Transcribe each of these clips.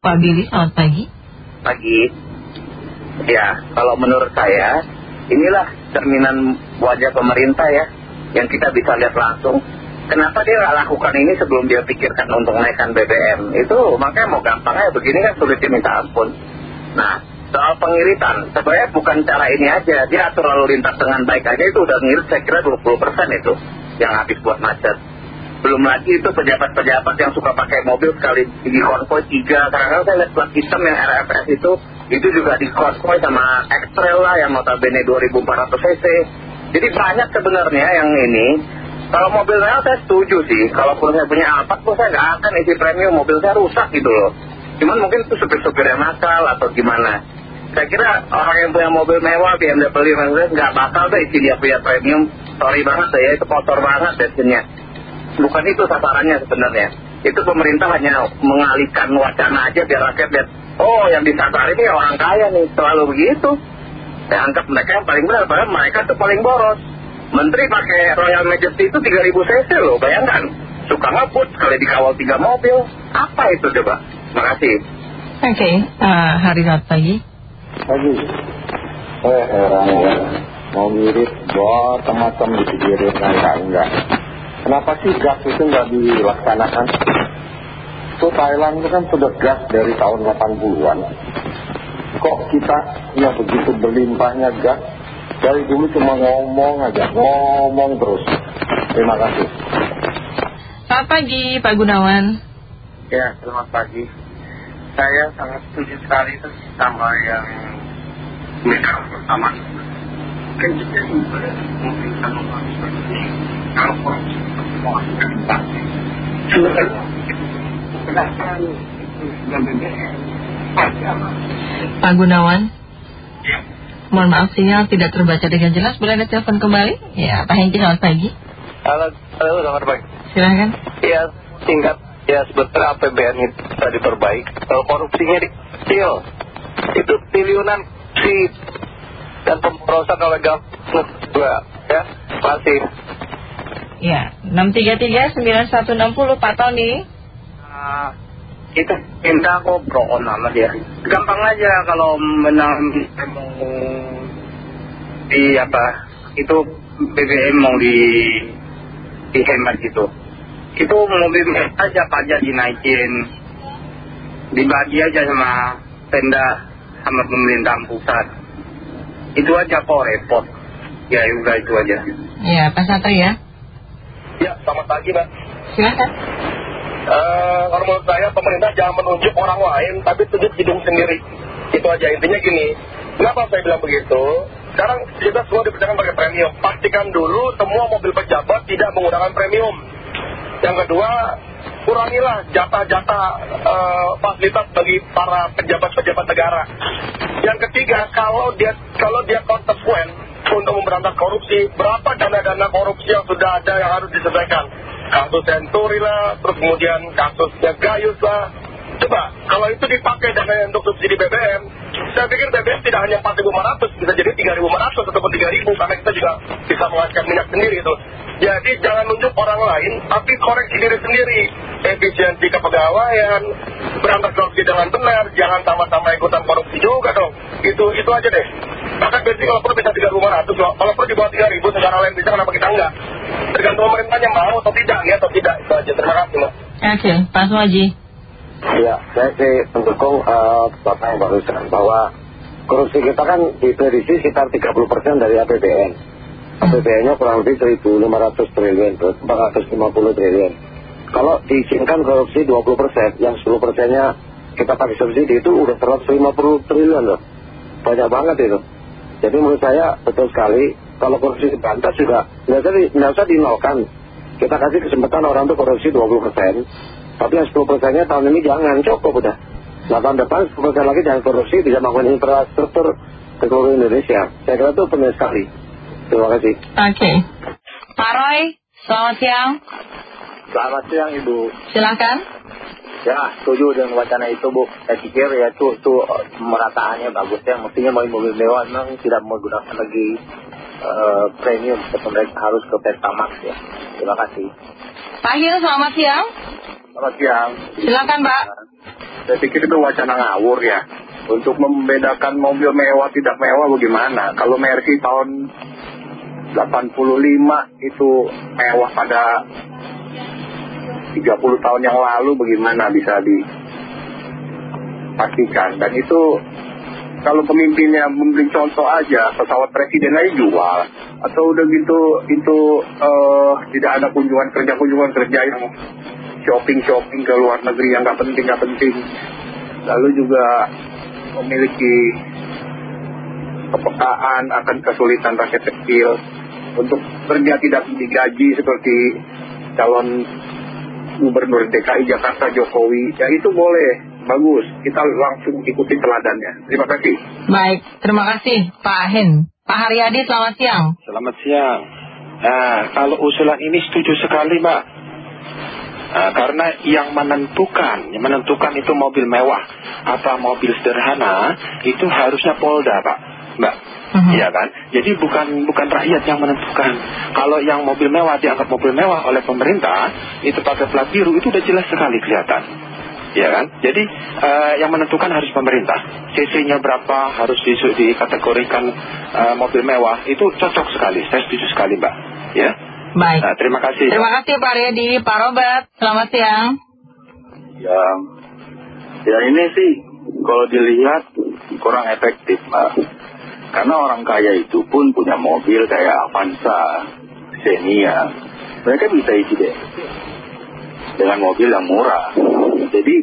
Pak Billy, selamat pagi. Pagi. Ya, kalau menurut saya, inilah cerminan wajah pemerintah ya, yang kita bisa lihat langsung. Kenapa dia nggak lakukan ini sebelum dia pikirkan untuk naikkan BBM? Itu makanya mau gampangnya begini kan sulit diminta ampun. Nah, soal pengiritan, sebenarnya bukan cara ini aja. Dia atur lalu lintas dengan baik aja itu udah ngirit saya kira 20% itu yang habis buat macet. Belum lagi itu pejabat-pejabat yang suka pakai mobil sekali di konvoy tiga. Kadang-kadang saya lihat plat hitam yang RFS itu, itu juga di konvoy sama X-Trail lah yang notabene 2400 cc. Jadi banyak sebenarnya yang ini. Kalau mobil saya saya setuju sih. Kalaupun saya punya Alphard pun saya nggak akan isi premium. Mobil saya rusak gitu loh. Cuman mungkin itu supir-supir yang nakal atau gimana. Saya kira orang yang punya mobil mewah, BMW, Mercedes nggak bakal deh isi dia punya premium. Sorry banget deh ya, itu kotor banget bensinnya. Bukan itu sasarannya sebenarnya. Itu pemerintah hanya mengalihkan wacana aja biar rakyat lihat, oh yang disasar ini orang kaya nih, selalu begitu. Saya anggap mereka yang paling benar, padahal mereka tuh paling boros. Menteri pakai Royal Majesty itu 3000 cc loh, bayangkan. Suka ngebut sekali dikawal tiga mobil. Apa itu coba? Terima kasih. Oke, uh, hari selamat pagi. Pagi. Saya heran ya, mau mirip macam-macam dipikirin enggak enggak. Kenapa sih gas itu nggak dilaksanakan? Itu Thailand itu kan sudah gas dari tahun 80-an. Kok kita yang begitu berlimpahnya gas dari dulu cuma ngomong aja, ngomong terus. Terima kasih. Selamat pagi, Pak Gunawan. Ya, selamat pagi. Saya sangat setuju sekali itu sama yang mereka pertama. Kan kita juga memberikan nomor seperti kalau korupsi. Pak Gunawan, Ya, mohon maaf sinyal tidak terbaca dengan jelas. Boleh ada telepon kembali? Ya, Pak Hengki, selamat pagi. halo, halo, selamat pagi. Silahkan. Ya, singkat, ya sebetulnya APBN itu bisa diperbaik. Kalau korupsinya dikecil, itu triliunan si dan pemborosan oleh government juga, ya. Masih. Ya, 633-9160 Pak Tony. Ah, kita minta ngobrol sama dia. Gampang aja kalau menang mau di apa itu BBM mau di dihemat gitu. Itu mobil aja pajak dinaikin, dibagi aja sama Pemda sama pemerintahan pusat. Itu aja kok repot. Ya udah itu aja. Ya, Pak Sato ya. Selamat pagi, Mbak. Silahkan. Eh, kalau menurut saya pemerintah jangan menunjuk orang lain tapi tunjuk hidung sendiri. Itu aja. Intinya gini kenapa saya bilang begitu? Sekarang kita semua dipercayakan pakai premium. Pastikan dulu semua mobil pejabat tidak menggunakan premium. Yang kedua kurangilah jatah-jatah eh, fasilitas bagi para pejabat-pejabat negara. Yang ketiga kalau dia kalau dia konsekuen untuk memberantas korupsi berapa dana-dana korupsi yang sudah ada yang harus diselesaikan kasus Senturi lah, terus kemudian kasusnya Gayus lah. Coba, kalau itu dipakai dana untuk subsidi BBM, saya pikir BBM tidak hanya 4.500, bisa jadi 3.500 ataupun 3.000, karena kita juga bisa menghasilkan minyak sendiri itu. Jadi jangan nunjuk orang lain, tapi koreksi diri sendiri. Efisiensi kepegawaian, berantas korupsi dengan benar, jangan sama-sama ikutan korupsi juga dong. Itu itu aja deh. Bahkan bensin kalau perlu bisa 3.500 loh. Kalau perlu di bawah 3.000, negara lain bisa, kenapa kita enggak? Tergantung pemerintahnya mau atau tidak, ya atau tidak. Itu aja. Terima kasih, Mbak. Oke, Pak Suwaji. Ya, saya sih mendukung uh, Bapak yang barusan bahwa korupsi kita kan diprediksi sekitar 30% dari APBN. APBN-nya kurang lebih 1.500 triliun, 450 triliun. Kalau diizinkan korupsi 20%, yang 10%-nya kita pakai subsidi itu udah 150 triliun loh. Banyak banget itu. Jadi menurut saya betul sekali, kalau korupsi dibantas juga nggak usah, di, nggak usah dinolkan. Kita kasih kesempatan orang tuh korupsi 20%, tapi yang 10%-nya tahun ini jangan, cukup udah. Nah tahun depan 10% lagi jangan korupsi, bisa bangun infrastruktur ke seluruh Indonesia. Saya kira itu penting sekali. Terima kasih. Oke. Pak Roy, selamat siang. Selamat siang, Ibu. Silahkan. Ya, setuju dengan wacana itu, Bu. Saya pikir ya itu, itu merataannya bagus ya. Mestinya mobil mewah memang tidak menggunakan lagi eh, premium. Mereka harus ke Pertamax ya. Terima kasih. Pak Hil, selamat siang. Selamat siang. Silakan, Pak. saya pikir itu wacana ngawur ya. Untuk membedakan mobil mewah tidak mewah bagaimana? Kalau Mercy tahun 85 itu mewah pada 30 tahun yang lalu bagaimana bisa dipastikan. Dan itu kalau pemimpinnya memberi contoh aja, pesawat presiden aja jual. Atau udah gitu, itu eh, tidak ada kunjungan kerja-kunjungan kerja yang shopping-shopping ke luar negeri yang nggak penting, nggak penting. Lalu juga memiliki kepekaan akan kesulitan rakyat kecil untuk kerja tidak digaji seperti calon gubernur DKI Jakarta Jokowi. Ya itu boleh, bagus. Kita langsung ikuti teladannya. Terima kasih. Baik, terima kasih Pak Hen. Pak Haryadi, selamat siang. Selamat siang. Nah, kalau usulan ini setuju sekali, Mbak. Nah, karena yang menentukan, yang menentukan itu mobil mewah atau mobil sederhana, itu harusnya Polda, Pak, Mbak. Mhm. Iya kan? Jadi bukan bukan rakyat yang menentukan. Kalau yang mobil mewah dianggap mobil mewah oleh pemerintah, itu pakai plat biru itu udah jelas sekali kelihatan. Ya kan? Jadi eh, yang menentukan harus pemerintah. CC-nya berapa harus di, dikategorikan eh, mobil mewah itu cocok sekali. Saya setuju sekali, Mbak. Ya. Baik. Nah, terima kasih. Terima kasih Pak Haryadi. Pak Robert, selamat siang. Ya, ya ini sih kalau dilihat kurang efektif, Mbak. Karena orang kaya itu pun punya mobil kayak Avanza, Xenia. Mereka bisa isi deh dengan mobil yang murah. Jadi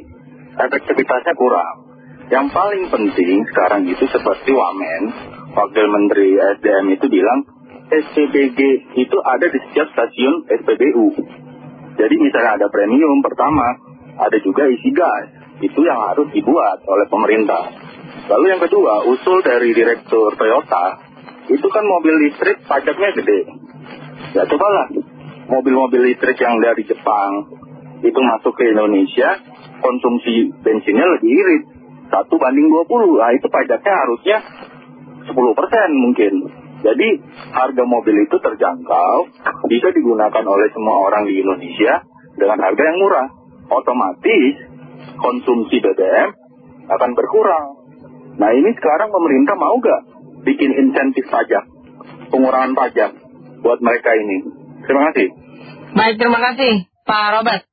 efektivitasnya kurang. Yang paling penting sekarang itu seperti Wamen, Wakil Menteri SDM itu bilang SPBG itu ada di setiap stasiun SPBU. Jadi misalnya ada premium pertama, ada juga isi gas. Itu yang harus dibuat oleh pemerintah. Lalu yang kedua, usul dari Direktur Toyota, itu kan mobil listrik pajaknya gede. Ya cobalah, mobil-mobil listrik yang dari Jepang itu masuk ke Indonesia, konsumsi bensinnya lebih irit. Satu banding 20, nah itu pajaknya harusnya 10% mungkin. Jadi harga mobil itu terjangkau, bisa digunakan oleh semua orang di Indonesia dengan harga yang murah. Otomatis konsumsi BBM akan berkurang. Nah ini sekarang pemerintah mau gak bikin insentif pajak, pengurangan pajak buat mereka ini. Terima kasih. Baik, terima kasih Pak Robert.